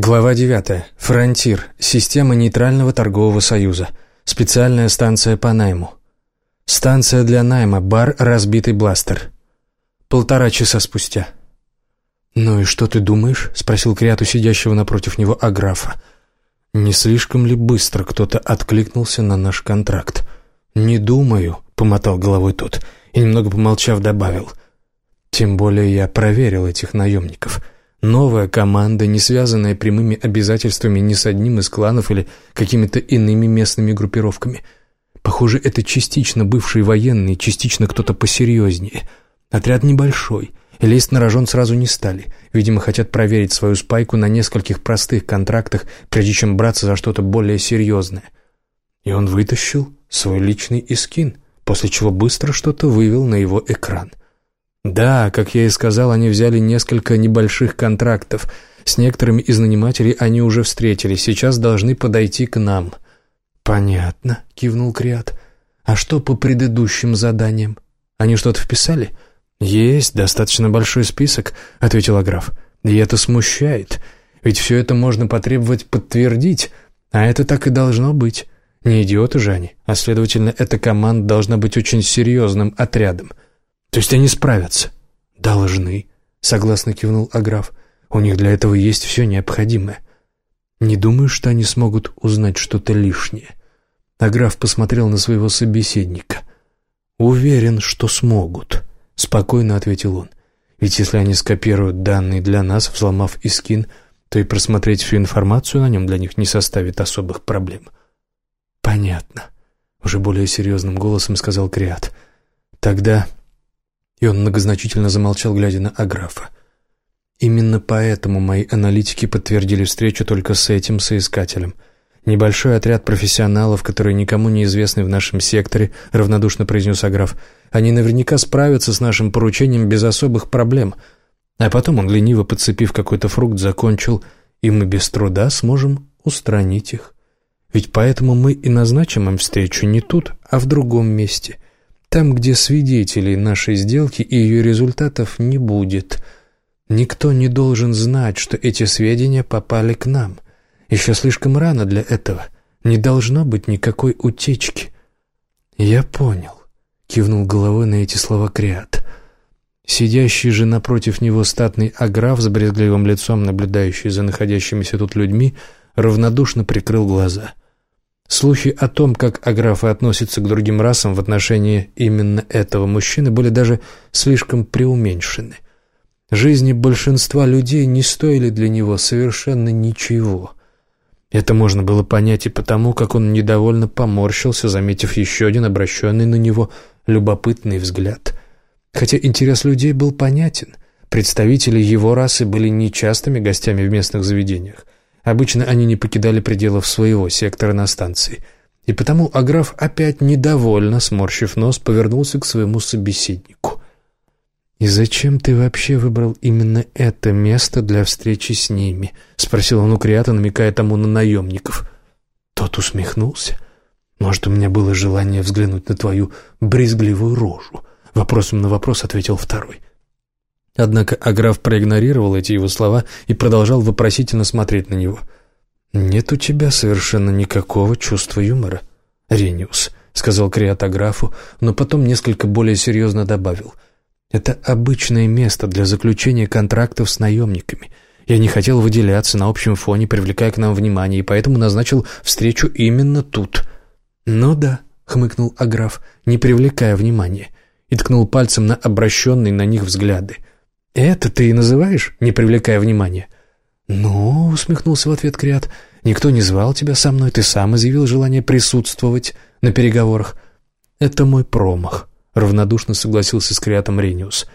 Глава 9. Фронтир. Система нейтрального торгового союза. Специальная станция по найму. Станция для найма. Бар «Разбитый бластер». Полтора часа спустя. «Ну и что ты думаешь?» — спросил Криату сидящего напротив него Аграфа. «Не слишком ли быстро кто-то откликнулся на наш контракт?» «Не думаю», — помотал головой тот, и, немного помолчав, добавил. «Тем более я проверил этих наемников». Новая команда, не связанная прямыми обязательствами ни с одним из кланов или какими-то иными местными группировками. Похоже, это частично бывшие военные, частично кто-то посерьезнее. Отряд небольшой, лезть на рожон сразу не стали. Видимо, хотят проверить свою спайку на нескольких простых контрактах, прежде чем браться за что-то более серьезное. И он вытащил свой личный искин, после чего быстро что-то вывел на его экран. Да, как я и сказал, они взяли несколько небольших контрактов. С некоторыми из нанимателей они уже встретились, сейчас должны подойти к нам. «Понятно», — кивнул Криат. «А что по предыдущим заданиям? Они что-то вписали?» «Есть достаточно большой список», — ответил граф. «И это смущает, ведь все это можно потребовать подтвердить, а это так и должно быть. Не идиоты же они, а следовательно, эта команда должна быть очень серьезным отрядом». То есть они справятся? Должны, согласно кивнул Аграф. У них для этого есть все необходимое. Не думаю, что они смогут узнать что-то лишнее. Аграф посмотрел на своего собеседника. «Уверен, что смогут», — спокойно ответил он. «Ведь если они скопируют данные для нас, взломав Искин, то и просмотреть всю информацию на нем для них не составит особых проблем». «Понятно», — уже более серьезным голосом сказал Криат. «Тогда и он многозначительно замолчал, глядя на Аграфа. Именно поэтому мои аналитики подтвердили встречу только с этим соискателем. Небольшой отряд профессионалов, которые никому не известны в нашем секторе, равнодушно произнес Аграф. Они наверняка справятся с нашим поручением без особых проблем. А потом он, лениво подцепив какой-то фрукт, закончил, и мы без труда сможем устранить их. Ведь поэтому мы и назначим им встречу не тут, а в другом месте — там, где свидетелей нашей сделки и ее результатов не будет. Никто не должен знать, что эти сведения попали к нам. Еще слишком рано для этого. Не должно быть никакой утечки. «Я понял», — кивнул головой на эти слова Криат. Сидящий же напротив него статный аграф с брезгливым лицом, наблюдающий за находящимися тут людьми, равнодушно прикрыл глаза — Слухи о том, как аграфы относятся к другим расам в отношении именно этого мужчины, были даже слишком преуменьшены. Жизни большинства людей не стоили для него совершенно ничего. Это можно было понять и потому, как он недовольно поморщился, заметив еще один обращенный на него любопытный взгляд. Хотя интерес людей был понятен, представители его расы были нечастыми гостями в местных заведениях. Обычно они не покидали пределов своего сектора на станции. И потому Аграф опять недовольно, сморщив нос, повернулся к своему собеседнику. «И зачем ты вообще выбрал именно это место для встречи с ними?» — спросил он у Криата, намекая тому на наемников. Тот усмехнулся. «Может, у меня было желание взглянуть на твою брезгливую рожу?» Вопросом на вопрос ответил второй. Однако Аграф проигнорировал эти его слова и продолжал вопросительно смотреть на него. «Нет у тебя совершенно никакого чувства юмора, Рениус», — сказал Криат Аграфу, но потом несколько более серьезно добавил. «Это обычное место для заключения контрактов с наемниками. Я не хотел выделяться на общем фоне, привлекая к нам внимание, и поэтому назначил встречу именно тут». «Ну да», — хмыкнул Аграф, не привлекая внимания, и ткнул пальцем на обращенные на них взгляды — «Это ты и называешь, не привлекая внимания?» «Ну», — усмехнулся в ответ Криат, — «никто не звал тебя со мной, ты сам изъявил желание присутствовать на переговорах». «Это мой промах», — равнодушно согласился с Криатом Рениус.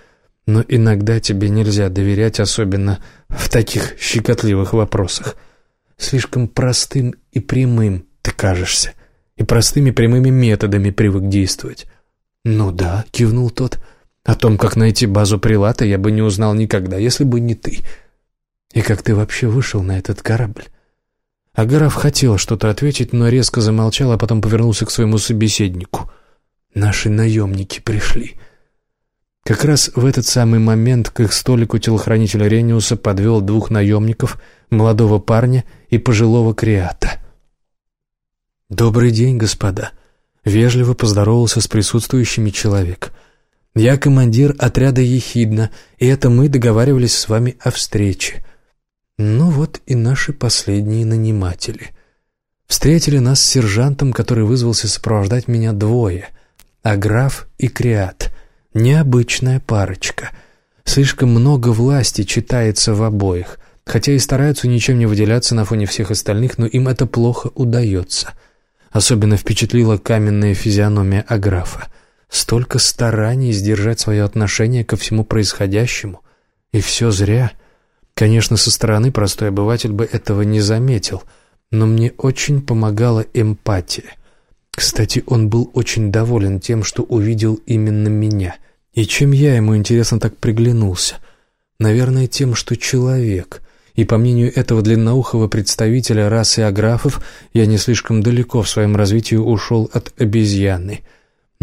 «Но иногда тебе нельзя доверять, особенно в таких щекотливых вопросах. Слишком простым и прямым ты кажешься, и простыми прямыми методами привык действовать». «Ну да», — кивнул тот, — о том, как найти базу Прилата, я бы не узнал никогда, если бы не ты. И как ты вообще вышел на этот корабль?» Агаров хотел что-то ответить, но резко замолчал, а потом повернулся к своему собеседнику. «Наши наемники пришли». Как раз в этот самый момент к их столику телохранитель Рениуса подвел двух наемников, молодого парня и пожилого креата. «Добрый день, господа!» — вежливо поздоровался с присутствующими человек. «Я командир отряда «Ехидна», и это мы договаривались с вами о встрече. Ну вот и наши последние наниматели. Встретили нас с сержантом, который вызвался сопровождать меня двое — Аграф и Креат. Необычная парочка. Слишком много власти читается в обоих, хотя и стараются ничем не выделяться на фоне всех остальных, но им это плохо удается — Особенно впечатлила каменная физиономия Аграфа. Столько стараний сдержать свое отношение ко всему происходящему. И все зря. Конечно, со стороны простой обыватель бы этого не заметил, но мне очень помогала эмпатия. Кстати, он был очень доволен тем, что увидел именно меня. И чем я ему, интересно, так приглянулся? Наверное, тем, что человек — и, по мнению этого длинноухого представителя расы аграфов, я не слишком далеко в своем развитии ушел от обезьяны.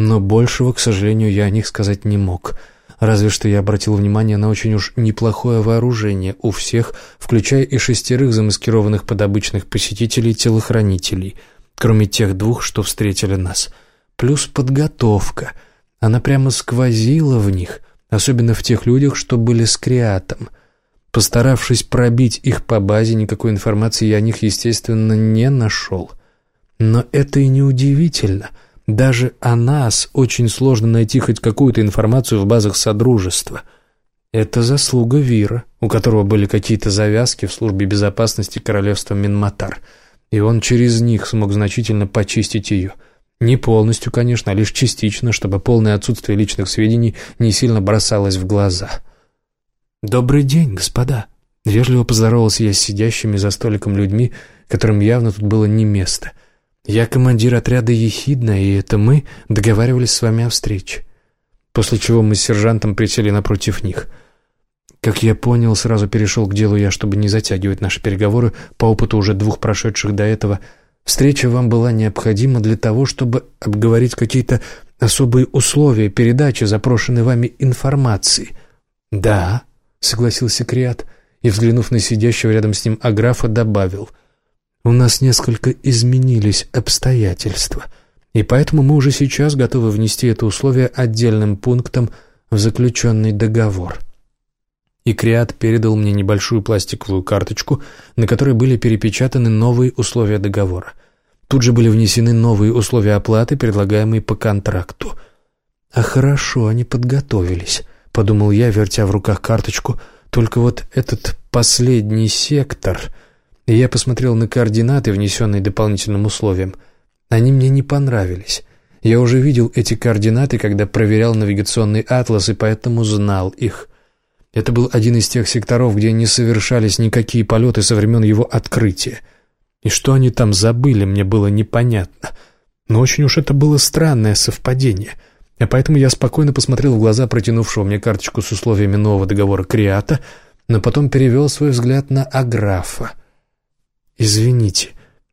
Но большего, к сожалению, я о них сказать не мог. Разве что я обратил внимание на очень уж неплохое вооружение у всех, включая и шестерых замаскированных под обычных посетителей телохранителей, кроме тех двух, что встретили нас. Плюс подготовка. Она прямо сквозила в них, особенно в тех людях, что были с креатом — Постаравшись пробить их по базе, никакой информации я о них, естественно, не нашел. Но это и не удивительно. Даже о нас очень сложно найти хоть какую-то информацию в базах Содружества. Это заслуга Вира, у которого были какие-то завязки в службе безопасности королевства Минматар, и он через них смог значительно почистить ее. Не полностью, конечно, а лишь частично, чтобы полное отсутствие личных сведений не сильно бросалось в глаза. «Добрый день, господа!» Вежливо поздоровался я с сидящими за столиком людьми, которым явно тут было не место. «Я командир отряда «Ехидна», и это мы договаривались с вами о встрече». После чего мы с сержантом присели напротив них. Как я понял, сразу перешел к делу я, чтобы не затягивать наши переговоры по опыту уже двух прошедших до этого. Встреча вам была необходима для того, чтобы обговорить какие-то особые условия передачи запрошенной вами информации. «Да», — согласился Криат и, взглянув на сидящего рядом с ним Аграфа, добавил. «У нас несколько изменились обстоятельства, и поэтому мы уже сейчас готовы внести это условие отдельным пунктом в заключенный договор». И Криат передал мне небольшую пластиковую карточку, на которой были перепечатаны новые условия договора. Тут же были внесены новые условия оплаты, предлагаемые по контракту. А хорошо они подготовились. — подумал я, вертя в руках карточку. «Только вот этот последний сектор...» И я посмотрел на координаты, внесенные дополнительным условием. Они мне не понравились. Я уже видел эти координаты, когда проверял навигационный атлас, и поэтому знал их. Это был один из тех секторов, где не совершались никакие полеты со времен его открытия. И что они там забыли, мне было непонятно. Но очень уж это было странное совпадение — а поэтому я спокойно посмотрел в глаза протянувшего мне карточку с условиями нового договора Криата, но потом перевел свой взгляд на Аграфа. «Извините,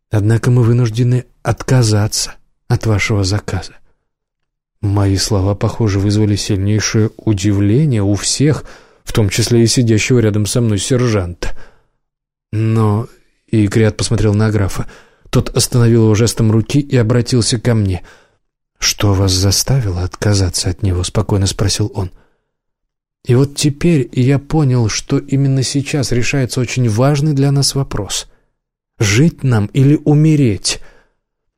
однако мы вынуждены отказаться от вашего заказа». Мои слова, похоже, вызвали сильнейшее удивление у всех, в том числе и сидящего рядом со мной сержанта. Но... И Криат посмотрел на Аграфа. Тот остановил его жестом руки и обратился ко мне — «Что вас заставило отказаться от него?» — спокойно спросил он. И вот теперь я понял, что именно сейчас решается очень важный для нас вопрос. Жить нам или умереть?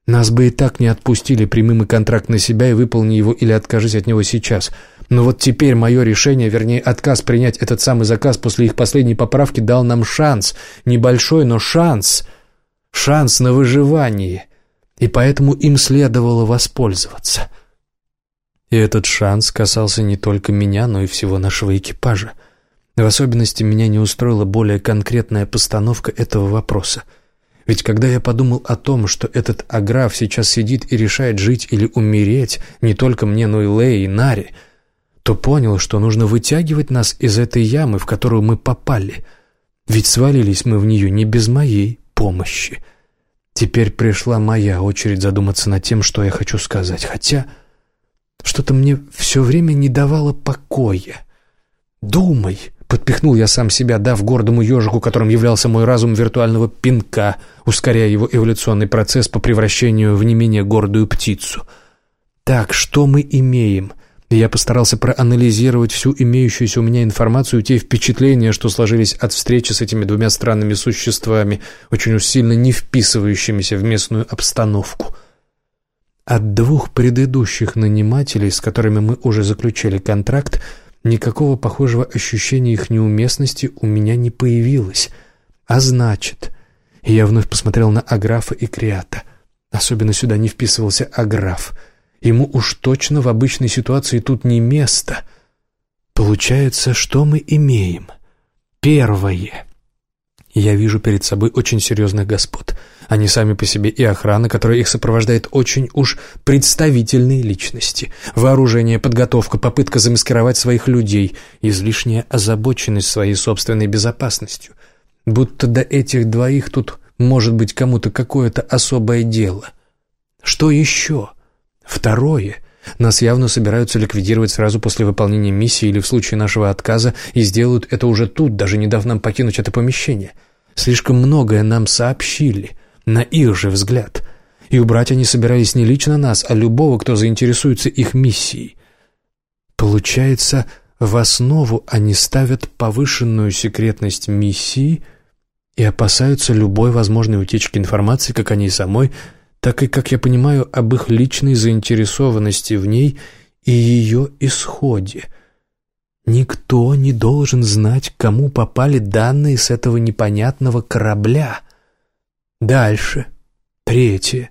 Нас бы и так не отпустили, прими мы контракт на себя и выполни его или откажись от него сейчас. Но вот теперь мое решение, вернее отказ принять этот самый заказ после их последней поправки дал нам шанс. Небольшой, но шанс. Шанс на выживание и поэтому им следовало воспользоваться. И этот шанс касался не только меня, но и всего нашего экипажа. В особенности меня не устроила более конкретная постановка этого вопроса. Ведь когда я подумал о том, что этот аграф сейчас сидит и решает жить или умереть, не только мне, но и Лэй и Нари, то понял, что нужно вытягивать нас из этой ямы, в которую мы попали. Ведь свалились мы в нее не без моей помощи. Теперь пришла моя очередь задуматься над тем, что я хочу сказать, хотя что-то мне все время не давало покоя. «Думай», — Подпихнул я сам себя, дав гордому ежику, которым являлся мой разум виртуального пинка, ускоряя его эволюционный процесс по превращению в не менее гордую птицу. Так, что мы имеем? Я постарался проанализировать всю имеющуюся у меня информацию, те впечатления, что сложились от встречи с этими двумя странными существами, очень уж сильно не вписывающимися в местную обстановку. От двух предыдущих нанимателей, с которыми мы уже заключили контракт, Никакого похожего ощущения их неуместности у меня не появилось. А значит... Я вновь посмотрел на Аграфа и Криата. Особенно сюда не вписывался Аграф. Ему уж точно в обычной ситуации тут не место. Получается, что мы имеем? Первое. Я вижу перед собой очень серьезных господ. Они сами по себе и охрана, которая их сопровождает, очень уж представительные личности. Вооружение, подготовка, попытка замаскировать своих людей, излишняя озабоченность своей собственной безопасностью. Будто до этих двоих тут может быть кому-то какое-то особое дело. Что еще? Второе — нас явно собираются ликвидировать сразу после выполнения миссии или в случае нашего отказа и сделают это уже тут, даже не дав нам покинуть это помещение. Слишком многое нам сообщили на их же взгляд. И убрать они собирались не лично нас, а любого, кто заинтересуется их миссией. Получается, в основу они ставят повышенную секретность миссии и опасаются любой возможной утечки информации, как они самой, так и, как я понимаю, об их личной заинтересованности в ней и ее исходе. Никто не должен знать, кому попали данные с этого непонятного корабля — Дальше. Третье.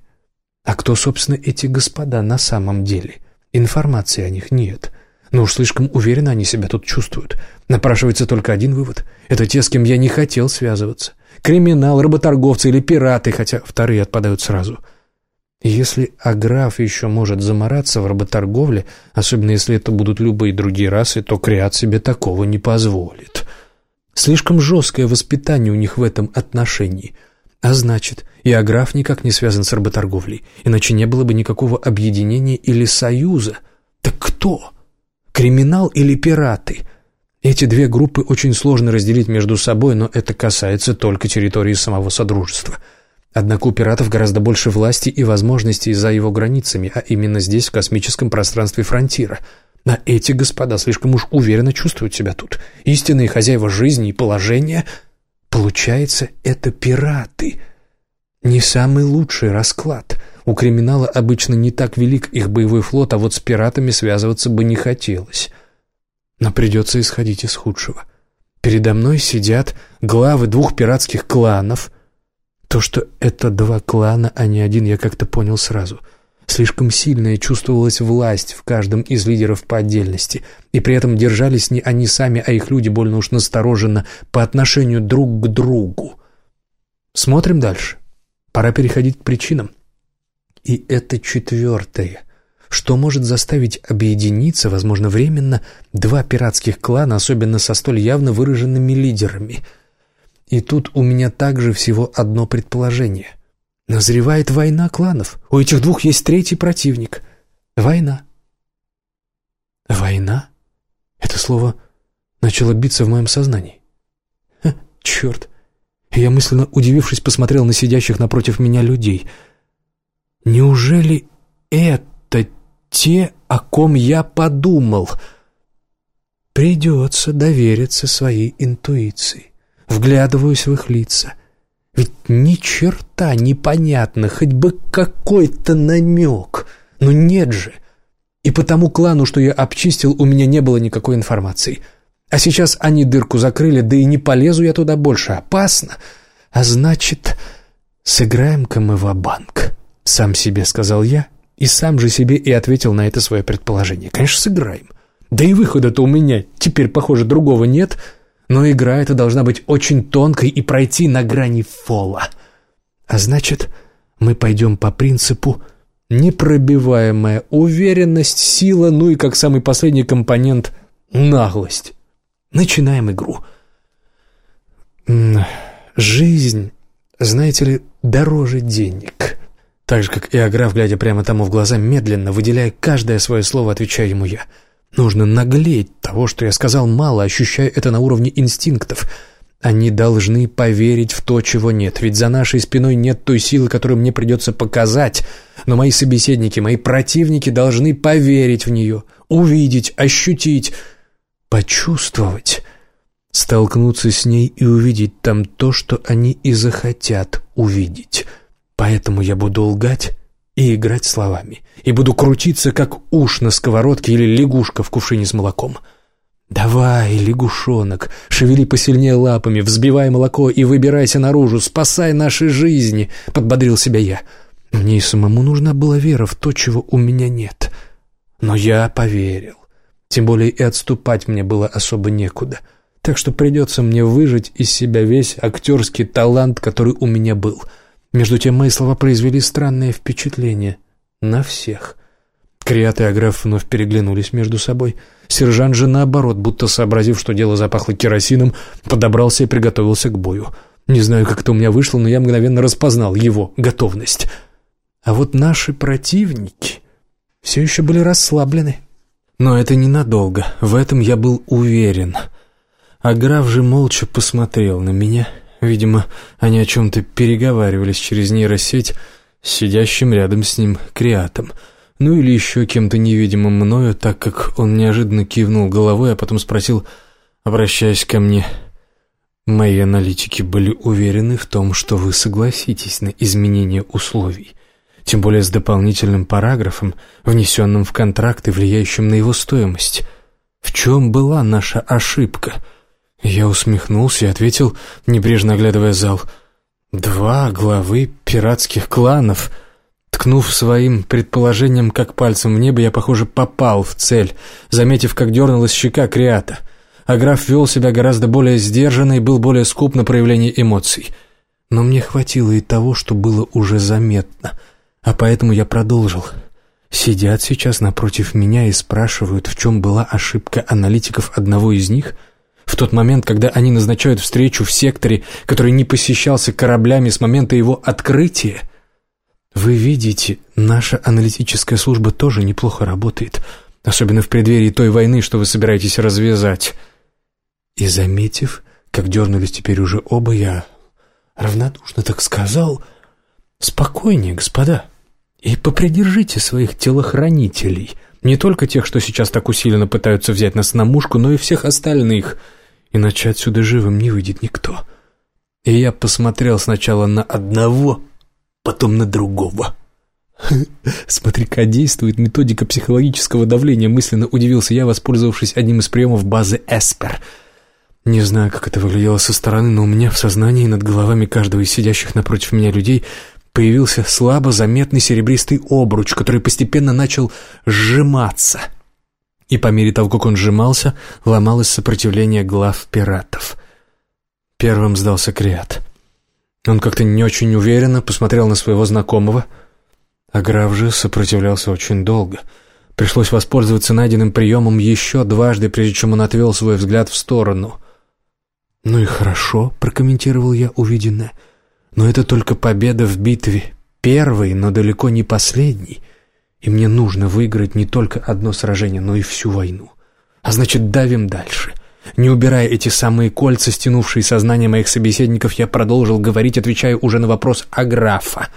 А кто, собственно, эти господа на самом деле? Информации о них нет. Но уж слишком уверенно они себя тут чувствуют. Напрашивается только один вывод. Это те, с кем я не хотел связываться. Криминал, работорговцы или пираты, хотя вторые отпадают сразу. Если Аграф еще может замораться в работорговле, особенно если это будут любые другие расы, то Криат себе такого не позволит. Слишком жесткое воспитание у них в этом отношении – а значит, и Аграф никак не связан с работорговлей, иначе не было бы никакого объединения или союза. Так кто? Криминал или пираты? Эти две группы очень сложно разделить между собой, но это касается только территории самого Содружества. Однако у пиратов гораздо больше власти и возможностей за его границами, а именно здесь, в космическом пространстве Фронтира. А эти господа слишком уж уверенно чувствуют себя тут. Истинные хозяева жизни и положения – Получается, это пираты. Не самый лучший расклад. У криминала обычно не так велик их боевой флот, а вот с пиратами связываться бы не хотелось. Но придется исходить из худшего. Передо мной сидят главы двух пиратских кланов. То, что это два клана, а не один, я как-то понял сразу — Слишком сильная чувствовалась власть в каждом из лидеров по отдельности, и при этом держались не они сами, а их люди больно уж настороженно по отношению друг к другу. Смотрим дальше. Пора переходить к причинам. И это четвертое. Что может заставить объединиться, возможно, временно, два пиратских клана, особенно со столь явно выраженными лидерами? И тут у меня также всего одно предположение. Назревает война кланов. У этих двух есть третий противник. Война. Война? Это слово начало биться в моем сознании. Ха, черт. Я мысленно, удивившись, посмотрел на сидящих напротив меня людей. Неужели это те, о ком я подумал? Придется довериться своей интуиции. Вглядываюсь в их лица — ведь ни черта непонятно, хоть бы какой-то намек. Но нет же. И по тому клану, что я обчистил, у меня не было никакой информации. А сейчас они дырку закрыли, да и не полезу я туда больше. Опасно. А значит, сыграем-ка мы в банк Сам себе сказал я, и сам же себе и ответил на это свое предположение. Конечно, сыграем. Да и выхода-то у меня теперь, похоже, другого нет — но игра эта должна быть очень тонкой и пройти на грани фола. А значит, мы пойдем по принципу непробиваемая уверенность, сила, ну и как самый последний компонент — наглость. Начинаем игру. Жизнь, знаете ли, дороже денег. Так же, как и Аграф, глядя прямо тому в глаза, медленно, выделяя каждое свое слово, отвечаю ему я — Нужно наглеть того, что я сказал мало, ощущая это на уровне инстинктов. Они должны поверить в то, чего нет, ведь за нашей спиной нет той силы, которую мне придется показать. Но мои собеседники, мои противники должны поверить в нее, увидеть, ощутить, почувствовать, столкнуться с ней и увидеть там то, что они и захотят увидеть. Поэтому я буду лгать и играть словами, и буду крутиться, как уж на сковородке или лягушка в кувшине с молоком. «Давай, лягушонок, шевели посильнее лапами, взбивай молоко и выбирайся наружу, спасай наши жизни», — подбодрил себя я. Мне и самому нужна была вера в то, чего у меня нет. Но я поверил. Тем более и отступать мне было особо некуда. Так что придется мне выжать из себя весь актерский талант, который у меня был — между тем мои слова произвели странное впечатление на всех. Криат и Аграф вновь переглянулись между собой. Сержант же, наоборот, будто сообразив, что дело запахло керосином, подобрался и приготовился к бою. Не знаю, как это у меня вышло, но я мгновенно распознал его готовность. А вот наши противники все еще были расслаблены. Но это ненадолго, в этом я был уверен. Аграф же молча посмотрел на меня — Видимо, они о чем-то переговаривались через нейросеть с сидящим рядом с ним креатом. Ну или еще кем-то невидимым мною, так как он неожиданно кивнул головой, а потом спросил, обращаясь ко мне, «Мои аналитики были уверены в том, что вы согласитесь на изменение условий, тем более с дополнительным параграфом, внесенным в контракт и влияющим на его стоимость. В чем была наша ошибка?» Я усмехнулся и ответил, небрежно оглядывая зал. «Два главы пиратских кланов». Ткнув своим предположением, как пальцем в небо, я, похоже, попал в цель, заметив, как дернулась щека Криата. А граф вел себя гораздо более сдержанно и был более скуп на проявление эмоций. Но мне хватило и того, что было уже заметно. А поэтому я продолжил. Сидят сейчас напротив меня и спрашивают, в чем была ошибка аналитиков одного из них — в тот момент, когда они назначают встречу в секторе, который не посещался кораблями с момента его открытия. Вы видите, наша аналитическая служба тоже неплохо работает, особенно в преддверии той войны, что вы собираетесь развязать. И заметив, как дернулись теперь уже оба, я равнодушно так сказал, «Спокойнее, господа, и попридержите своих телохранителей». Не только тех, что сейчас так усиленно пытаются взять нас на мушку, но и всех остальных — иначе отсюда живым не выйдет никто. И я посмотрел сначала на одного, потом на другого. Смотри-ка, действует методика психологического давления, мысленно удивился я, воспользовавшись одним из приемов базы Эспер. Не знаю, как это выглядело со стороны, но у меня в сознании над головами каждого из сидящих напротив меня людей появился слабо заметный серебристый обруч, который постепенно начал сжиматься — и по мере того, как он сжимался, ломалось сопротивление глав пиратов. Первым сдался Криат. Он как-то не очень уверенно посмотрел на своего знакомого, а граф же сопротивлялся очень долго. Пришлось воспользоваться найденным приемом еще дважды, прежде чем он отвел свой взгляд в сторону. «Ну и хорошо», — прокомментировал я увиденное, — «но это только победа в битве, первый, но далеко не последний». И мне нужно выиграть не только одно сражение, но и всю войну. А значит, давим дальше. Не убирая эти самые кольца, стянувшие сознание моих собеседников, я продолжил говорить, отвечая уже на вопрос о графа.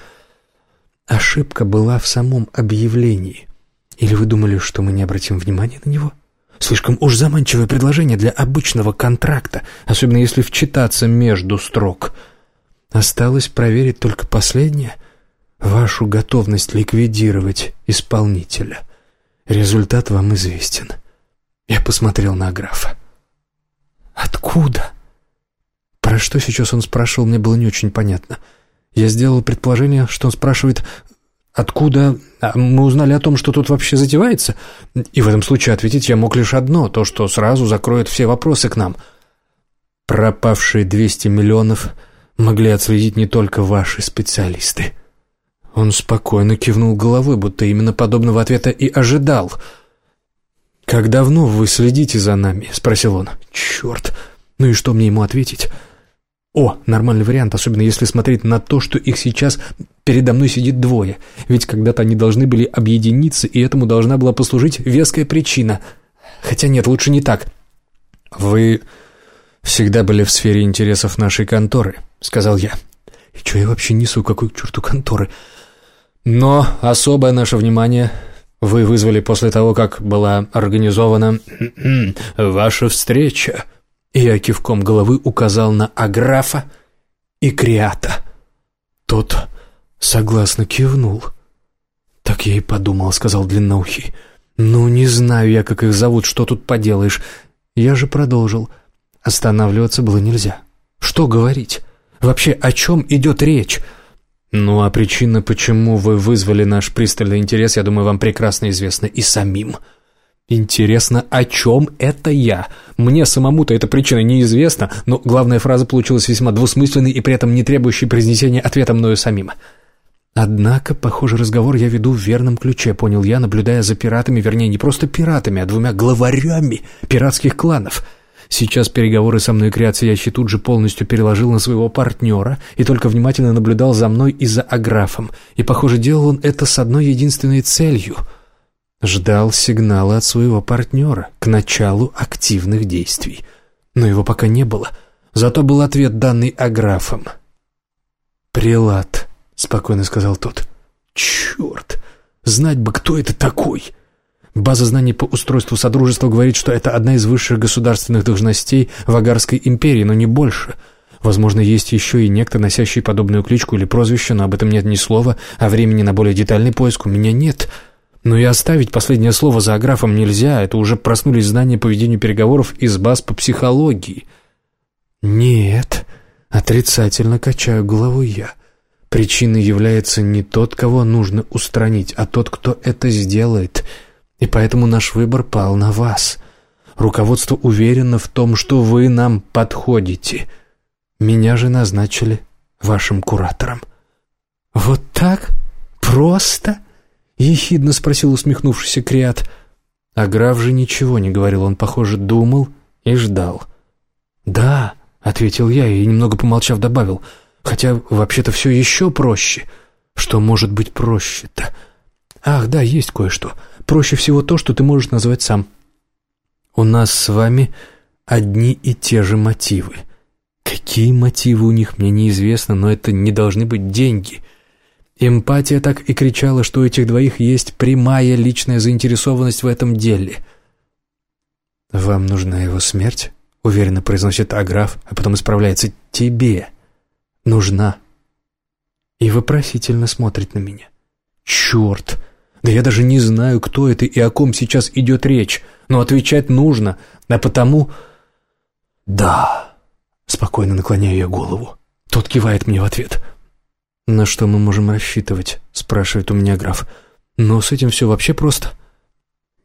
Ошибка была в самом объявлении. Или вы думали, что мы не обратим внимания на него? Слишком уж заманчивое предложение для обычного контракта, особенно если вчитаться между строк. Осталось проверить только последнее — вашу готовность ликвидировать исполнителя. Результат вам известен. Я посмотрел на графа. Откуда? Про что сейчас он спрашивал, мне было не очень понятно. Я сделал предположение, что он спрашивает, откуда а мы узнали о том, что тут вообще затевается, и в этом случае ответить я мог лишь одно, то, что сразу закроет все вопросы к нам. Пропавшие 200 миллионов могли отследить не только ваши специалисты. Он спокойно кивнул головой, будто именно подобного ответа и ожидал. «Как давно вы следите за нами?» — спросил он. «Черт! Ну и что мне ему ответить?» «О, нормальный вариант, особенно если смотреть на то, что их сейчас передо мной сидит двое. Ведь когда-то они должны были объединиться, и этому должна была послужить веская причина. Хотя нет, лучше не так. Вы всегда были в сфере интересов нашей конторы, сказал я. И что я вообще несу, какой к черту конторы? Но особое наше внимание вы вызвали после того, как была организована ваша встреча. Я кивком головы указал на Аграфа и Криата. Тот согласно кивнул. «Так я и подумал», — сказал Длинноухий. «Ну, не знаю я, как их зовут, что тут поделаешь. Я же продолжил. Останавливаться было нельзя. Что говорить? Вообще, о чем идет речь?» «Ну, а причина, почему вы вызвали наш пристальный интерес, я думаю, вам прекрасно известна и самим». Интересно, о чем это я? Мне самому-то эта причина неизвестна, но главная фраза получилась весьма двусмысленной и при этом не требующей произнесения ответа мною самим. Однако, похоже, разговор я веду в верном ключе, понял я, наблюдая за пиратами, вернее, не просто пиратами, а двумя главарями пиратских кланов. Сейчас переговоры со мной креации ящи тут же полностью переложил на своего партнера и только внимательно наблюдал за мной и за Аграфом. И, похоже, делал он это с одной единственной целью — Ждал сигнала от своего партнера к началу активных действий. Но его пока не было. Зато был ответ, данный Аграфом. «Прилад», — спокойно сказал тот. «Черт! Знать бы, кто это такой!» База знаний по устройству Содружества говорит, что это одна из высших государственных должностей в Агарской империи, но не больше. Возможно, есть еще и некто, носящий подобную кличку или прозвище, но об этом нет ни слова, а времени на более детальный поиск у меня нет. Но и оставить последнее слово за аграфом нельзя, это уже проснулись знания по ведению переговоров из баз по психологии. Нет, отрицательно качаю головой я. Причиной является не тот, кого нужно устранить, а тот, кто это сделает. И поэтому наш выбор пал на вас. Руководство уверено в том, что вы нам подходите. Меня же назначили вашим куратором. Вот так? Просто? — Ехидно спросил усмехнувшийся Криат. А граф же ничего не говорил, он, похоже, думал и ждал. «Да», — ответил я и, немного помолчав, добавил, «хотя вообще-то все еще проще». «Что может быть проще-то?» «Ах, да, есть кое-что. Проще всего то, что ты можешь назвать сам». «У нас с вами одни и те же мотивы». Какие мотивы у них, мне неизвестно, но это не должны быть деньги. Эмпатия так и кричала, что у этих двоих есть прямая личная заинтересованность в этом деле. «Вам нужна его смерть?» — уверенно произносит Аграф, а потом исправляется. «Тебе нужна». И вопросительно смотрит на меня. «Черт! Да я даже не знаю, кто это и о ком сейчас идет речь, но отвечать нужно, а потому...» «Да», — спокойно наклоняю я голову. Тот кивает мне в ответ. «На что мы можем рассчитывать?» — спрашивает у меня граф. «Но с этим все вообще просто».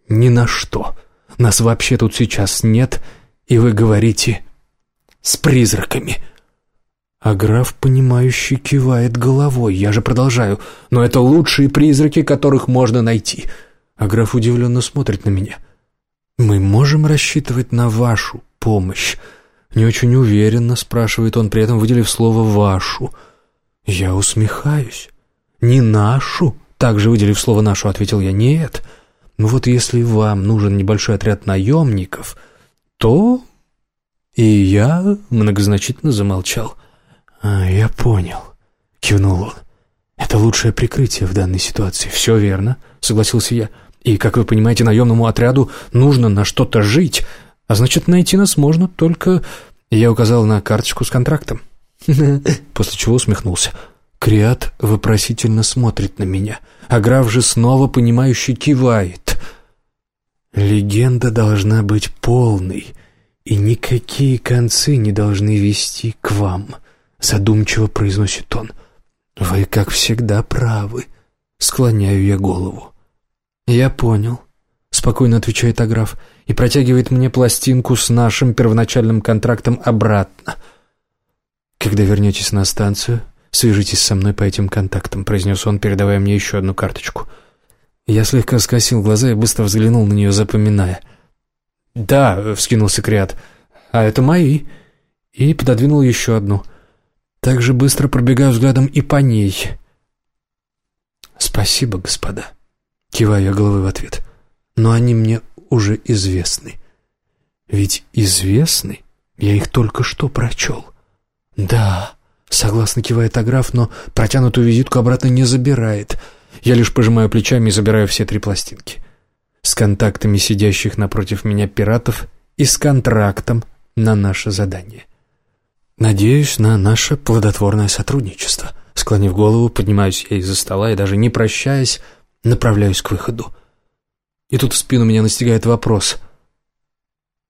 «Ни на что. Нас вообще тут сейчас нет, и вы говорите с призраками». А граф, понимающий, кивает головой. Я же продолжаю. «Но это лучшие призраки, которых можно найти». А граф удивленно смотрит на меня. «Мы можем рассчитывать на вашу помощь?» «Не очень уверенно», — спрашивает он, при этом выделив слово «вашу». Я усмехаюсь. «Не нашу?» Также выделив слово «нашу», ответил я. «Нет. Ну вот если вам нужен небольшой отряд наемников, то...» И я многозначительно замолчал. «А, я понял», — кивнул он. «Это лучшее прикрытие в данной ситуации». «Все верно», — согласился я. «И, как вы понимаете, наемному отряду нужно на что-то жить, а значит, найти нас можно только...» Я указал на карточку с контрактом. После чего усмехнулся. Криат вопросительно смотрит на меня, а граф же снова понимающе кивает. Легенда должна быть полной, и никакие концы не должны вести к вам, задумчиво произносит он. Вы, как всегда, правы. Склоняю я голову. Я понял, спокойно отвечает Аграф и протягивает мне пластинку с нашим первоначальным контрактом обратно — «Когда вернетесь на станцию, свяжитесь со мной по этим контактам», — произнес он, передавая мне еще одну карточку. Я слегка скосил глаза и быстро взглянул на нее, запоминая. «Да», — вскинулся Криат, — «а это мои». И пододвинул еще одну. Так же быстро пробегаю взглядом и по ней. «Спасибо, господа», — киваю я головой в ответ. «Но они мне уже известны. Ведь известны, я их только что прочел. Да, согласно кивает Аграф, но протянутую визитку обратно не забирает. Я лишь пожимаю плечами и забираю все три пластинки. С контактами сидящих напротив меня пиратов и с контрактом на наше задание. Надеюсь на наше плодотворное сотрудничество. Склонив голову, поднимаюсь я из-за стола и даже не прощаясь, направляюсь к выходу. И тут в спину меня настигает вопрос.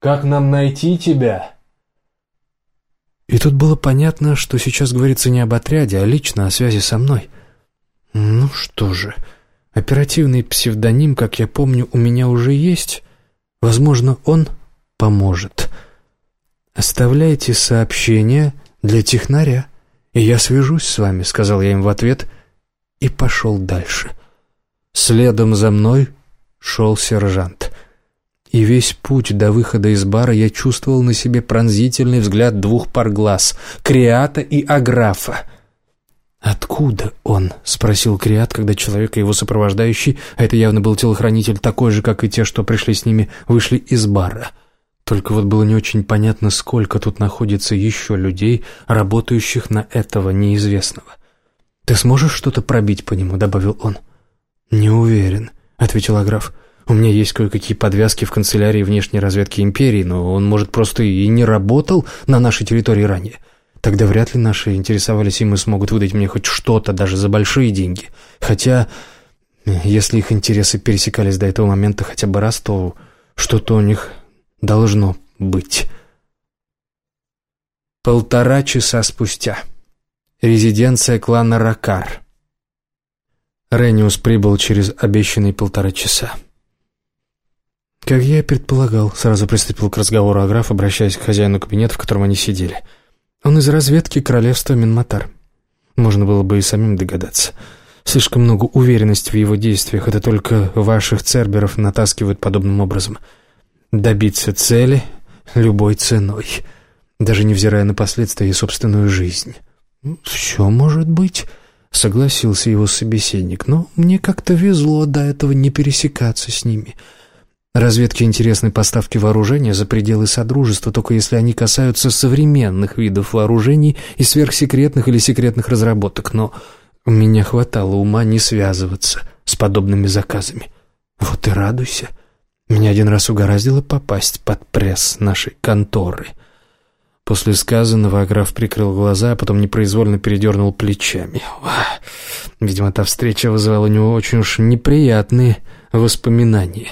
«Как нам найти тебя?» И тут было понятно, что сейчас говорится не об отряде, а лично о связи со мной. Ну что же, оперативный псевдоним, как я помню, у меня уже есть. Возможно, он поможет. «Оставляйте сообщение для технаря, и я свяжусь с вами», — сказал я им в ответ и пошел дальше. Следом за мной шел сержант. И весь путь до выхода из бара я чувствовал на себе пронзительный взгляд двух пар глаз — Криата и Аграфа. «Откуда он?» — спросил Криат, когда человек и его сопровождающий, а это явно был телохранитель такой же, как и те, что пришли с ними, вышли из бара. Только вот было не очень понятно, сколько тут находится еще людей, работающих на этого неизвестного. «Ты сможешь что-то пробить по нему?» — добавил он. «Не уверен», — ответил Аграф. «У меня есть кое-какие подвязки в канцелярии внешней разведки Империи, но он, может, просто и не работал на нашей территории ранее. Тогда вряд ли наши интересовались им и смогут выдать мне хоть что-то, даже за большие деньги. Хотя, если их интересы пересекались до этого момента хотя бы раз, то что-то у них должно быть». Полтора часа спустя. Резиденция клана Ракар. Рениус прибыл через обещанные полтора часа. Как я и предполагал, сразу приступил к разговору Аграф, обращаясь к хозяину кабинета, в котором они сидели. Он из разведки королевства Минматар. Можно было бы и самим догадаться. Слишком много уверенности в его действиях, это только ваших церберов натаскивают подобным образом. Добиться цели любой ценой, даже невзирая на последствия и собственную жизнь. «Все может быть», Согласился его собеседник, но мне как-то везло до этого не пересекаться с ними. Разведке интересны поставки вооружения за пределы Содружества, только если они касаются современных видов вооружений и сверхсекретных или секретных разработок, но у меня хватало ума не связываться с подобными заказами. Вот и радуйся. Меня один раз угораздило попасть под пресс нашей конторы — После сказанного Аграф прикрыл глаза, а потом непроизвольно передернул плечами. Видимо, та встреча вызывала у него очень уж неприятные воспоминания.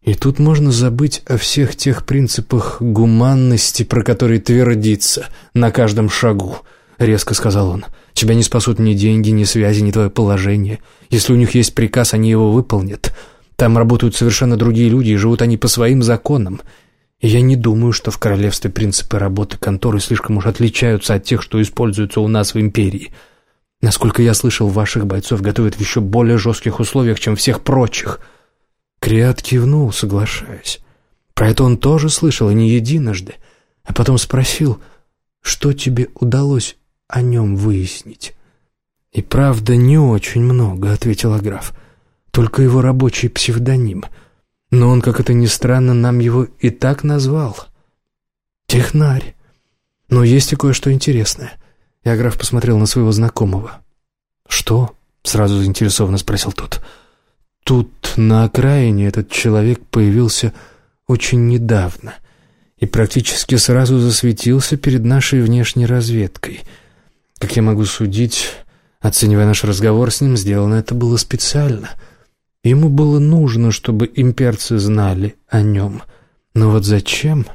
И тут можно забыть о всех тех принципах гуманности, про которые твердится на каждом шагу, — резко сказал он. Тебя не спасут ни деньги, ни связи, ни твое положение. Если у них есть приказ, они его выполнят. Там работают совершенно другие люди, и живут они по своим законам. И я не думаю, что в королевстве принципы работы конторы слишком уж отличаются от тех, что используются у нас в империи. Насколько я слышал, ваших бойцов готовят в еще более жестких условиях, чем всех прочих». Криат кивнул, соглашаясь. Про это он тоже слышал, и не единожды. А потом спросил, что тебе удалось о нем выяснить. «И правда, не очень много», — ответил граф. «Только его рабочий псевдоним — но он, как это ни странно, нам его и так назвал. Технарь. Но есть и кое-что интересное. Я посмотрел на своего знакомого. «Что?» — сразу заинтересованно спросил тот. «Тут, на окраине, этот человек появился очень недавно и практически сразу засветился перед нашей внешней разведкой. Как я могу судить, оценивая наш разговор с ним, сделано это было специально». Ему было нужно, чтобы имперцы знали о нем. Но вот зачем,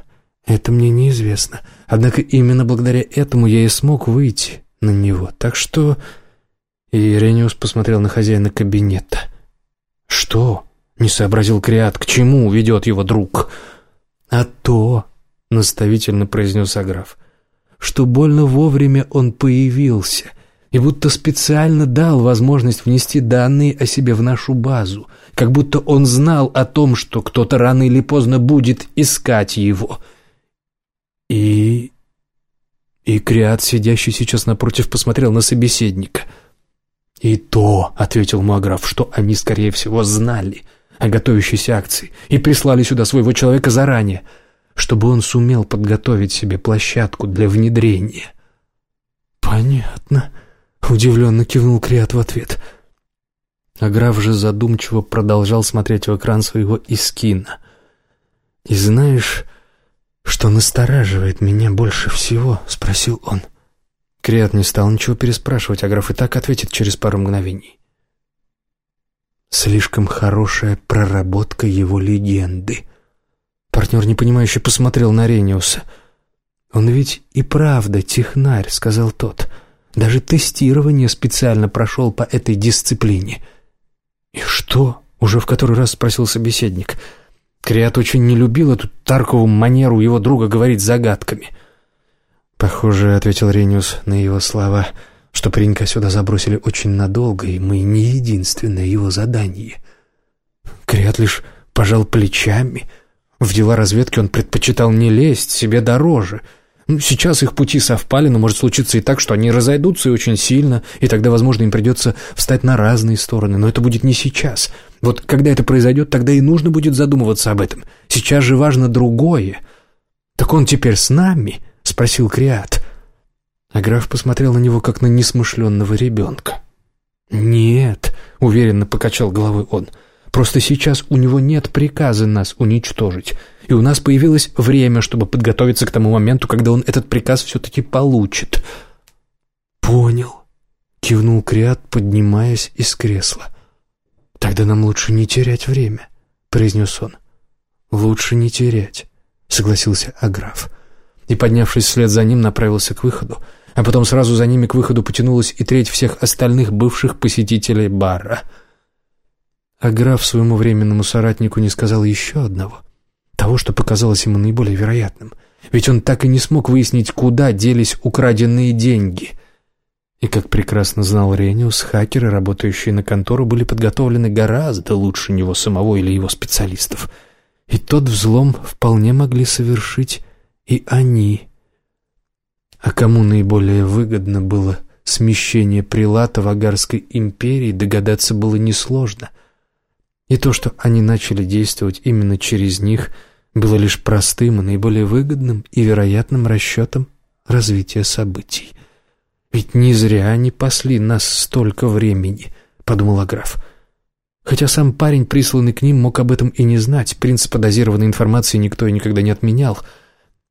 это мне неизвестно. Однако именно благодаря этому я и смог выйти на него. Так что... Ирениус посмотрел на хозяина кабинета. «Что?» — не сообразил Криат. «К чему ведет его друг?» «А то», — наставительно произнес Аграф, — «что больно вовремя он появился» и будто специально дал возможность внести данные о себе в нашу базу, как будто он знал о том, что кто-то рано или поздно будет искать его. И... И Криат, сидящий сейчас напротив, посмотрел на собеседника. «И то», — ответил Маграф, — «что они, скорее всего, знали, о готовящейся акции и прислали сюда своего человека заранее, чтобы он сумел подготовить себе площадку для внедрения. «Понятно», — удивленно кивнул Криат в ответ. А граф же задумчиво продолжал смотреть в экран своего искина. «И знаешь, что настораживает меня больше всего?» — спросил он. Криат не стал ничего переспрашивать, а граф и так ответит через пару мгновений. Слишком хорошая проработка его легенды. Партнер непонимающе посмотрел на Рениуса. «Он ведь и правда технарь», — сказал тот. «Даже тестирование специально прошел по этой дисциплине». «И что?» — уже в который раз спросил собеседник. Криат очень не любил эту Таркову манеру его друга говорить загадками. «Похоже», — ответил Рениус на его слова, — что паренька сюда забросили очень надолго, и мы не единственное его задание. Криат лишь пожал плечами. В дела разведки он предпочитал не лезть, себе дороже. Ну, сейчас их пути совпали, но может случиться и так, что они разойдутся и очень сильно, и тогда, возможно, им придется встать на разные стороны, но это будет не сейчас. Вот когда это произойдет, тогда и нужно будет задумываться об этом. Сейчас же важно другое. «Так он теперь с нами?» — спросил Криат. А граф посмотрел на него, как на несмышленного ребенка. «Нет», — уверенно покачал головой он, — «просто сейчас у него нет приказа нас уничтожить, и у нас появилось время, чтобы подготовиться к тому моменту, когда он этот приказ все-таки получит». «Понял», — кивнул Криат, поднимаясь из кресла. «Тогда нам лучше не терять время», — произнес он. «Лучше не терять», — согласился Аграф. И, поднявшись вслед за ним, направился к выходу а потом сразу за ними к выходу потянулась и треть всех остальных бывших посетителей бара. А граф своему временному соратнику не сказал еще одного, того, что показалось ему наиболее вероятным, ведь он так и не смог выяснить, куда делись украденные деньги. И, как прекрасно знал Рениус, хакеры, работающие на контору, были подготовлены гораздо лучше него самого или его специалистов. И тот взлом вполне могли совершить и они – а кому наиболее выгодно было смещение прилата в Агарской империи, догадаться было несложно. И то, что они начали действовать именно через них, было лишь простым и наиболее выгодным и вероятным расчетом развития событий. «Ведь не зря они пасли нас столько времени», — подумал граф. Хотя сам парень, присланный к ним, мог об этом и не знать, принципа дозированной информации никто и никогда не отменял —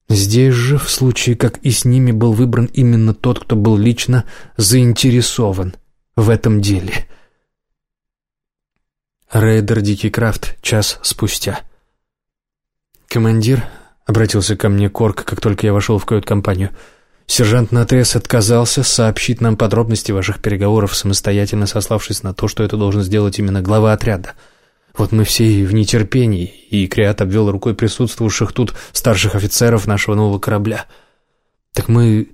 Здесь же, в случае как и с ними, был выбран именно тот, кто был лично заинтересован в этом деле. Рейдер Дикий Крафт час спустя. «Командир», — обратился ко мне Корк, как только я вошел в кают-компанию, «сержант Натрес отказался сообщить нам подробности ваших переговоров, самостоятельно сославшись на то, что это должен сделать именно глава отряда». Вот мы все в нетерпении, и Криат обвел рукой присутствовавших тут старших офицеров нашего нового корабля. Так мы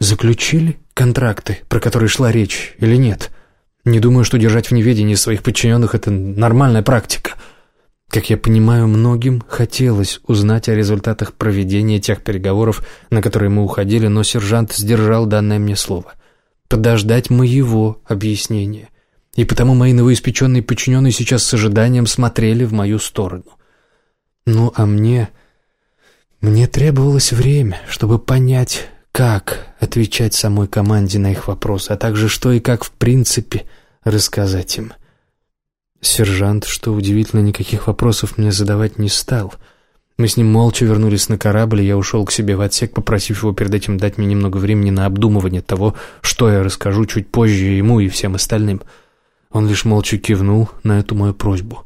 заключили контракты, про которые шла речь, или нет? Не думаю, что держать в неведении своих подчиненных — это нормальная практика. Как я понимаю, многим хотелось узнать о результатах проведения тех переговоров, на которые мы уходили, но сержант сдержал данное мне слово. Подождать моего объяснения — и потому мои новоиспеченные подчиненные сейчас с ожиданием смотрели в мою сторону. Ну, а мне... Мне требовалось время, чтобы понять, как отвечать самой команде на их вопросы, а также что и как в принципе рассказать им. Сержант, что удивительно, никаких вопросов мне задавать не стал. Мы с ним молча вернулись на корабль, и я ушел к себе в отсек, попросив его перед этим дать мне немного времени на обдумывание того, что я расскажу чуть позже ему и всем остальным — он лишь молча кивнул на эту мою просьбу.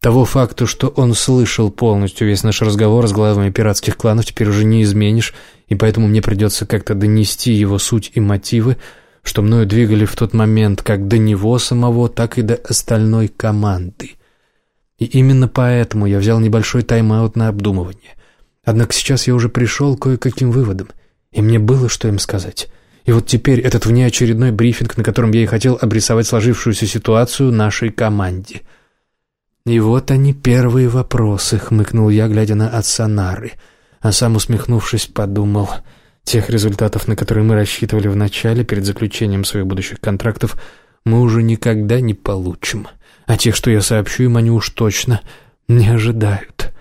Того факта, что он слышал полностью весь наш разговор с главами пиратских кланов, теперь уже не изменишь, и поэтому мне придется как-то донести его суть и мотивы, что мною двигали в тот момент как до него самого, так и до остальной команды. И именно поэтому я взял небольшой тайм-аут на обдумывание. Однако сейчас я уже пришел кое-каким выводам, и мне было что им сказать. И вот теперь этот внеочередной брифинг, на котором я и хотел обрисовать сложившуюся ситуацию нашей команде. «И вот они, первые вопросы», — хмыкнул я, глядя на отца Нары. А сам, усмехнувшись, подумал, тех результатов, на которые мы рассчитывали в начале, перед заключением своих будущих контрактов, мы уже никогда не получим. а тех, что я сообщу им, они уж точно не ожидают.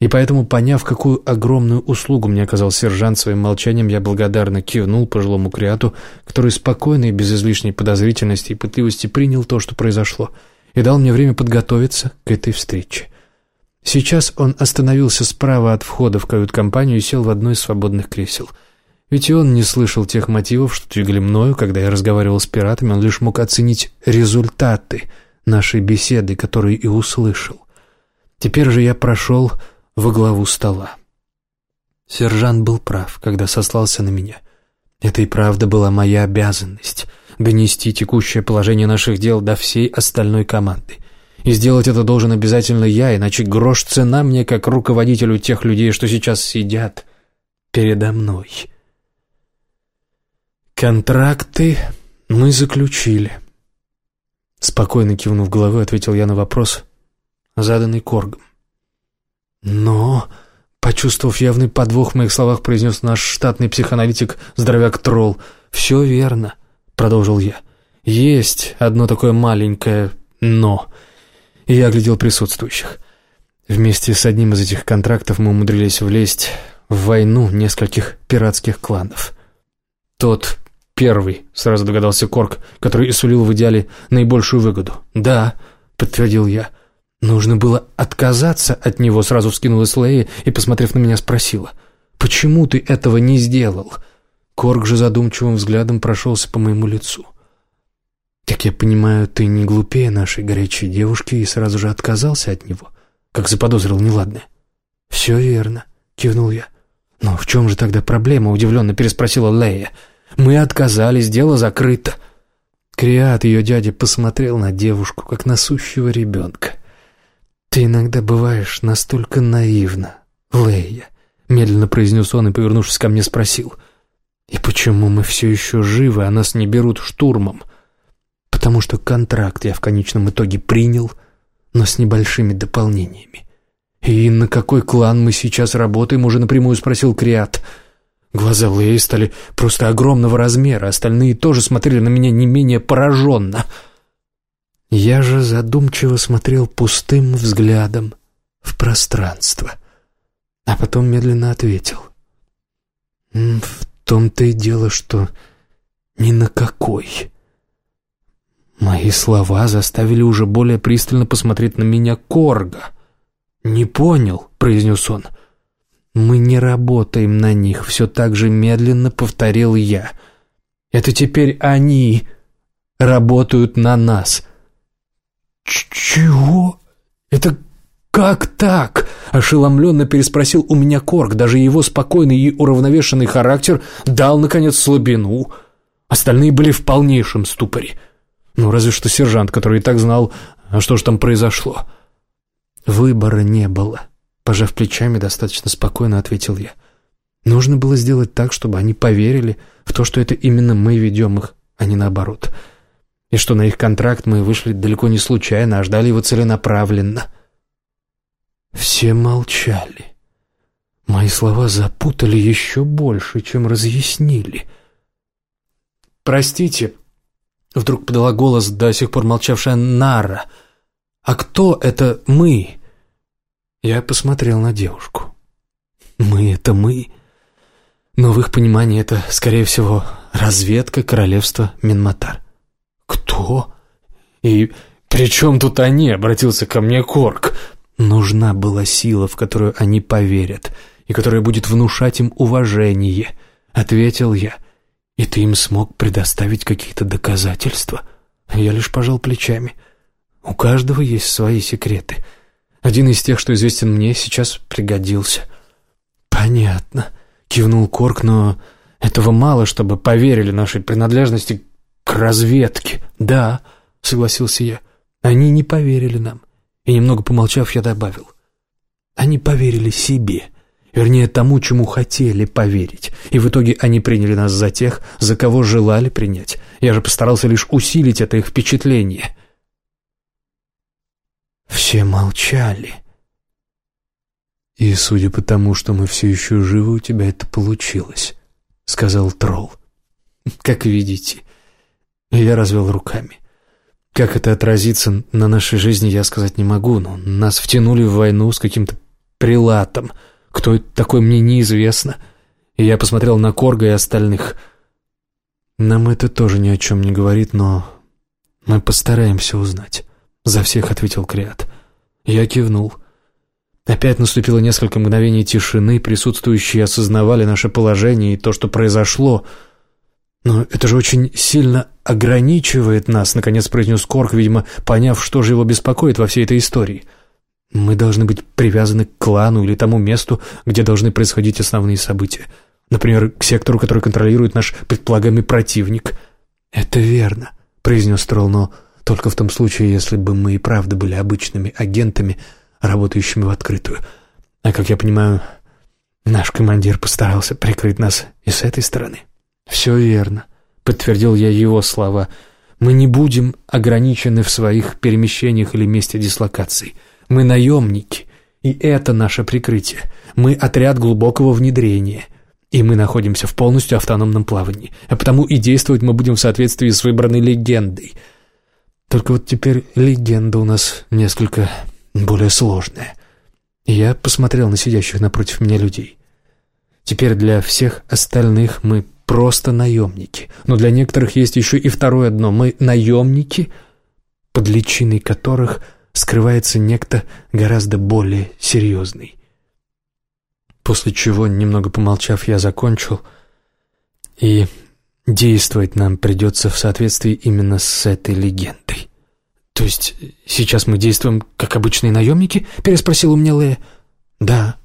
И поэтому, поняв, какую огромную услугу мне оказал сержант своим молчанием, я благодарно кивнул пожилому креату, который спокойно и без излишней подозрительности и пытливости принял то, что произошло, и дал мне время подготовиться к этой встрече. Сейчас он остановился справа от входа в кают-компанию и сел в одно из свободных кресел. Ведь и он не слышал тех мотивов, что двигали мною, когда я разговаривал с пиратами, он лишь мог оценить результаты нашей беседы, которые и услышал. Теперь же я прошел во главу стола. Сержант был прав, когда сослался на меня. Это и правда была моя обязанность — донести текущее положение наших дел до всей остальной команды. И сделать это должен обязательно я, иначе грош цена мне как руководителю тех людей, что сейчас сидят передо мной. Контракты мы заключили. Спокойно кивнув головой, ответил я на вопрос, заданный Коргом. Но, почувствовав явный подвох в моих словах, произнес наш штатный психоаналитик, здоровяк Тролл. «Все верно», — продолжил я. «Есть одно такое маленькое «но». И я оглядел присутствующих. Вместе с одним из этих контрактов мы умудрились влезть в войну нескольких пиратских кланов. Тот первый, сразу догадался Корк, который и в идеале наибольшую выгоду. «Да», — подтвердил я, — Нужно было отказаться от него, сразу вскинулась Лея и, посмотрев на меня, спросила. «Почему ты этого не сделал?» Корг же задумчивым взглядом прошелся по моему лицу. «Так я понимаю, ты не глупее нашей горячей девушки и сразу же отказался от него, как заподозрил неладное». «Все верно», — кивнул я. «Но в чем же тогда проблема?» — удивленно переспросила Лея. «Мы отказались, дело закрыто». Криат, ее дядя, посмотрел на девушку, как на сущего ребенка. «Ты иногда бываешь настолько наивна, Лея», — медленно произнес он и, повернувшись ко мне, спросил. «И почему мы все еще живы, а нас не берут штурмом?» «Потому что контракт я в конечном итоге принял, но с небольшими дополнениями». «И на какой клан мы сейчас работаем?» — уже напрямую спросил Криат. Глаза Леи стали просто огромного размера, остальные тоже смотрели на меня не менее пораженно — я же задумчиво смотрел пустым взглядом в пространство, а потом медленно ответил. «В том-то и дело, что ни на какой». Мои слова заставили уже более пристально посмотреть на меня Корга. «Не понял», — произнес он. «Мы не работаем на них», — все так же медленно повторил я. «Это теперь они работают на нас». «Чего? Это как так?» — ошеломленно переспросил у меня Корк. Даже его спокойный и уравновешенный характер дал, наконец, слабину. Остальные были в полнейшем ступоре. Ну, разве что сержант, который и так знал, а что же там произошло. Выбора не было. Пожав плечами, достаточно спокойно ответил я. Нужно было сделать так, чтобы они поверили в то, что это именно мы ведем их, а не наоборот. — и что на их контракт мы вышли далеко не случайно, а ждали его целенаправленно. Все молчали. Мои слова запутали еще больше, чем разъяснили. «Простите», — вдруг подала голос до сих пор молчавшая Нара, «а кто это мы?» Я посмотрел на девушку. «Мы — это мы». Но в их понимании это, скорее всего, разведка королевства Минматар. «Кто? И при чем тут они?» — обратился ко мне Корк. «Нужна была сила, в которую они поверят, и которая будет внушать им уважение», — ответил я. «И ты им смог предоставить какие-то доказательства?» Я лишь пожал плечами. «У каждого есть свои секреты. Один из тех, что известен мне, сейчас пригодился». «Понятно», — кивнул Корк, но этого мало, чтобы поверили нашей принадлежности «К разведке, да», — согласился я. «Они не поверили нам». И немного помолчав, я добавил. «Они поверили себе». Вернее, тому, чему хотели поверить. И в итоге они приняли нас за тех, за кого желали принять. Я же постарался лишь усилить это их впечатление. Все молчали. «И судя по тому, что мы все еще живы, у тебя это получилось», — сказал тролл. «Как видите, я развел руками. Как это отразится на нашей жизни, я сказать не могу, но нас втянули в войну с каким-то прилатом. Кто это такой, мне неизвестно. И я посмотрел на Корга и остальных. Нам это тоже ни о чем не говорит, но мы постараемся узнать. За всех ответил Криат. Я кивнул. Опять наступило несколько мгновений тишины, присутствующие осознавали наше положение и то, что произошло — «Но это же очень сильно ограничивает нас», — наконец произнес Корк, видимо, поняв, что же его беспокоит во всей этой истории. «Мы должны быть привязаны к клану или тому месту, где должны происходить основные события. Например, к сектору, который контролирует наш предполагаемый противник». «Это верно», — произнес Тролл, «но только в том случае, если бы мы и правда были обычными агентами, работающими в открытую. А, как я понимаю, наш командир постарался прикрыть нас и с этой стороны». «Все верно», — подтвердил я его слова. «Мы не будем ограничены в своих перемещениях или месте дислокации. Мы наемники, и это наше прикрытие. Мы отряд глубокого внедрения» и мы находимся в полностью автономном плавании, а потому и действовать мы будем в соответствии с выбранной легендой. Только вот теперь легенда у нас несколько более сложная. Я посмотрел на сидящих напротив меня людей. Теперь для всех остальных мы просто наемники. Но для некоторых есть еще и второе дно. Мы наемники, под личиной которых скрывается некто гораздо более серьезный. После чего, немного помолчав, я закончил. И действовать нам придется в соответствии именно с этой легендой. «То есть сейчас мы действуем как обычные наемники?» — переспросил у меня Лея. «Да,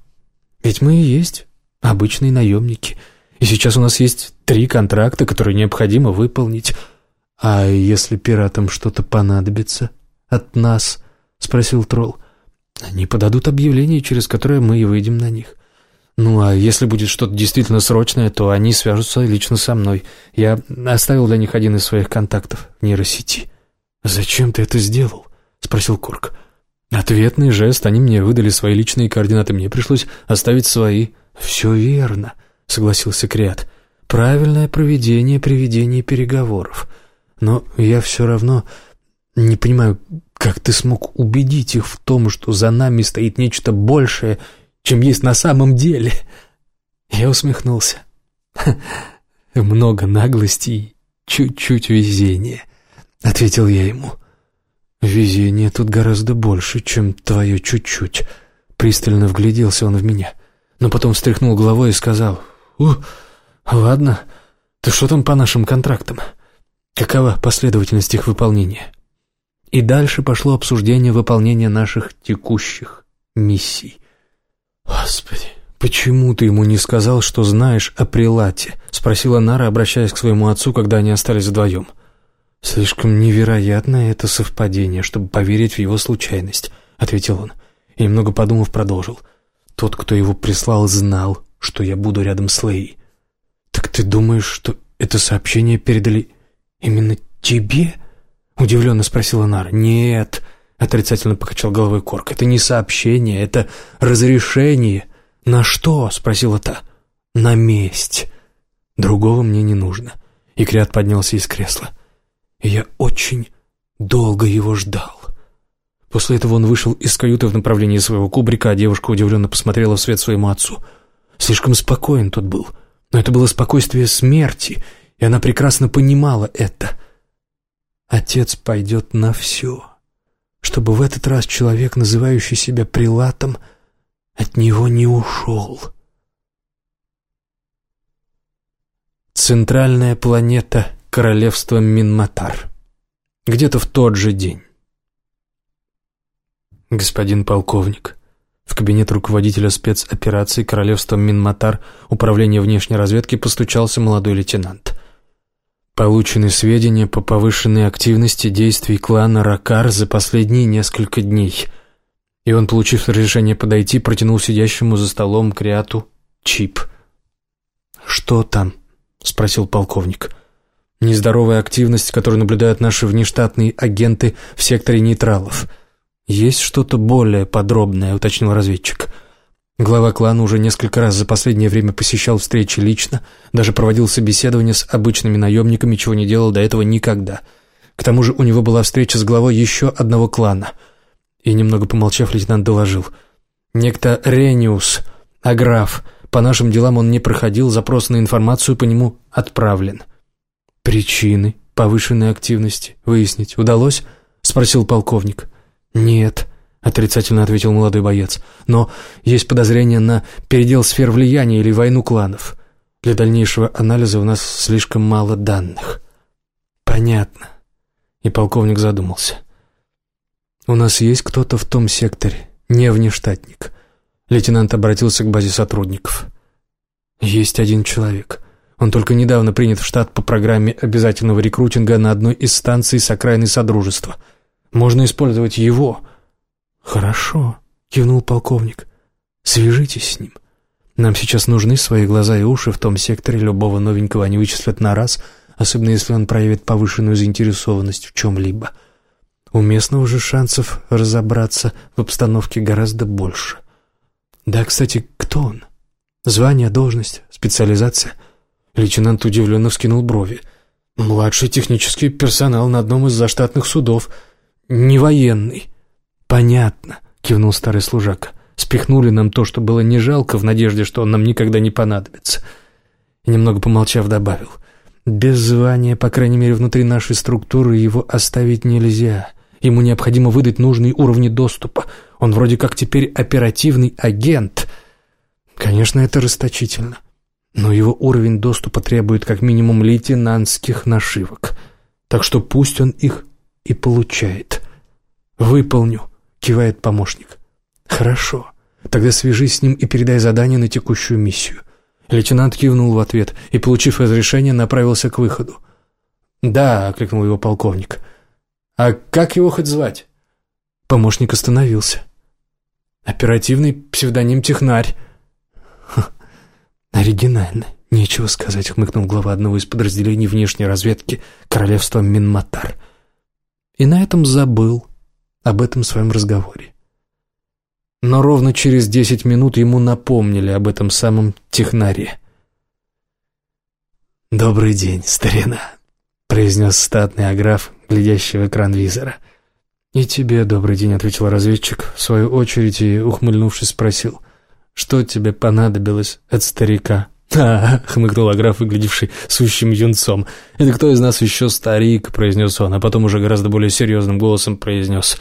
ведь мы и есть обычные наемники». И сейчас у нас есть три контракта, которые необходимо выполнить. А если пиратам что-то понадобится от нас, спросил тролл. Они подадут объявление, через которое мы и выйдем на них. Ну, а если будет что-то действительно срочное, то они свяжутся лично со мной. Я оставил для них один из своих контактов в нейросети. «Зачем ты это сделал?» — спросил Корк. Ответный жест, они мне выдали свои личные координаты, мне пришлось оставить свои. «Все верно», — согласился Криат. «Правильное проведение приведения переговоров. Но я все равно не понимаю, как ты смог убедить их в том, что за нами стоит нечто большее, чем есть на самом деле?» Я усмехнулся. «Много наглости и чуть-чуть везения», — ответил я ему. «Везение тут гораздо больше, чем твое чуть-чуть», — пристально вгляделся он в меня, но потом встряхнул головой и сказал, «У, ладно. Ты что там по нашим контрактам? Какова последовательность их выполнения?» И дальше пошло обсуждение выполнения наших текущих миссий. «Господи, почему ты ему не сказал, что знаешь о прилате?» — спросила Нара, обращаясь к своему отцу, когда они остались вдвоем. «Слишком невероятное это совпадение, чтобы поверить в его случайность», — ответил он. И, немного подумав, продолжил. «Тот, кто его прислал, знал, что я буду рядом с Лей. «Так ты думаешь, что это сообщение передали именно тебе?» Удивленно спросила Нара. «Нет», — отрицательно покачал головой Корк, — «это не сообщение, это разрешение». «На что?» — спросила та. «На месть. Другого мне не нужно». И Криат поднялся из кресла. Я очень долго его ждал. После этого он вышел из каюты в направлении своего кубрика, а девушка удивленно посмотрела вслед своему отцу — Слишком спокоен тот был. Но это было спокойствие смерти, и она прекрасно понимала это. Отец пойдет на все, чтобы в этот раз человек, называющий себя прилатом, от него не ушел. Центральная планета королевства Минматар. Где-то в тот же день. Господин полковник, в кабинет руководителя спецоперации Королевства Минматар Управления внешней разведки постучался молодой лейтенант. Получены сведения по повышенной активности действий клана Ракар за последние несколько дней. И он, получив разрешение подойти, протянул сидящему за столом Криату чип. «Что там?» — спросил полковник. «Нездоровая активность, которую наблюдают наши внештатные агенты в секторе нейтралов». «Есть что-то более подробное», — уточнил разведчик. Глава клана уже несколько раз за последнее время посещал встречи лично, даже проводил собеседования с обычными наемниками, чего не делал до этого никогда. К тому же у него была встреча с главой еще одного клана. И, немного помолчав, лейтенант доложил. Некто Рениус, Аграф, по нашим делам он не проходил, запрос на информацию по нему отправлен. Причины повышенной активности выяснить удалось? Спросил полковник. Нет, отрицательно ответил молодой боец. Но есть подозрение на передел сфер влияния или войну кланов. Для дальнейшего анализа у нас слишком мало данных. Понятно. И полковник задумался. У нас есть кто-то в том секторе, не внештатник. Лейтенант обратился к базе сотрудников. Есть один человек. Он только недавно принят в штат по программе обязательного рекрутинга на одной из станций с окраины Содружества. Можно использовать его. Хорошо, кивнул полковник. Свяжитесь с ним. Нам сейчас нужны свои глаза и уши в том секторе, любого новенького они вычислят на раз, особенно если он проявит повышенную заинтересованность в чем-либо. У местного же шансов разобраться в обстановке гораздо больше. Да, кстати, кто он? Звание, должность, специализация? Лейтенант удивленно вскинул брови. Младший технический персонал на одном из заштатных судов. Не военный. Понятно, кивнул старый служака. Спихнули нам то, что было не жалко, в надежде, что он нам никогда не понадобится. И немного помолчав, добавил. Без звания, по крайней мере, внутри нашей структуры его оставить нельзя. Ему необходимо выдать нужные уровни доступа. Он вроде как теперь оперативный агент. Конечно, это расточительно. Но его уровень доступа требует как минимум лейтенантских нашивок. Так что пусть он их и получает. «Выполню», — кивает помощник. «Хорошо. Тогда свяжись с ним и передай задание на текущую миссию». Лейтенант кивнул в ответ и, получив разрешение, направился к выходу. «Да», — окликнул его полковник. «А как его хоть звать?» Помощник остановился. «Оперативный псевдоним Технарь». «Оригинально, нечего сказать», — хмыкнул глава одного из подразделений внешней разведки королевства Минматар. И на этом забыл об этом своем разговоре. Но ровно через десять минут ему напомнили об этом самом технаре. «Добрый день, старина», — произнес статный аграф, глядящий в экран визора. «И тебе добрый день», — ответил разведчик, в свою очередь и, ухмыльнувшись, спросил, «Что тебе понадобилось от старика?» «А, — хмыкнул Аграф, выглядевший сущим юнцом. «Это кто из нас еще старик?» — произнес он, а потом уже гораздо более серьезным голосом произнес.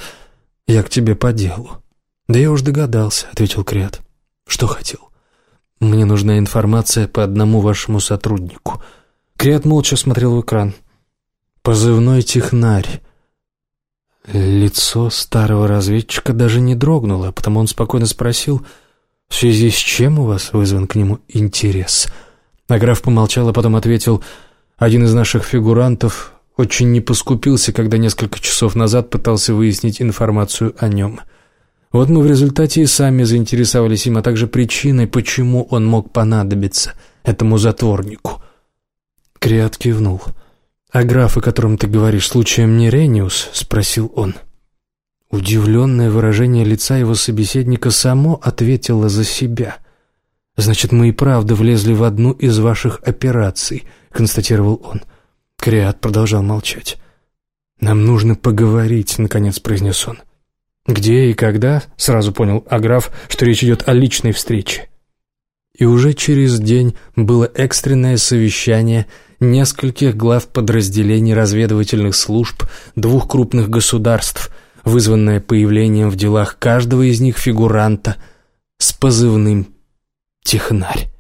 «Я к тебе по делу». «Да я уж догадался», — ответил Криат. «Что хотел?» «Мне нужна информация по одному вашему сотруднику». Криат молча смотрел в экран. «Позывной технарь». Лицо старого разведчика даже не дрогнуло, потому он спокойно спросил, «В связи с чем у вас вызван к нему интерес?» А граф помолчал, а потом ответил, «Один из наших фигурантов очень не поскупился, когда несколько часов назад пытался выяснить информацию о нем». Вот мы в результате и сами заинтересовались им, а также причиной, почему он мог понадобиться этому затворнику. Криат кивнул. «А граф, о котором ты говоришь, случаем не Рениус?» — спросил он. Удивленное выражение лица его собеседника само ответило за себя. «Значит, мы и правда влезли в одну из ваших операций», — констатировал он. Криат продолжал молчать. «Нам нужно поговорить», — наконец произнес он. Где и когда, сразу понял Аграф, что речь идет о личной встрече. И уже через день было экстренное совещание нескольких глав подразделений разведывательных служб двух крупных государств, вызванное появлением в делах каждого из них фигуранта с позывным «Технарь».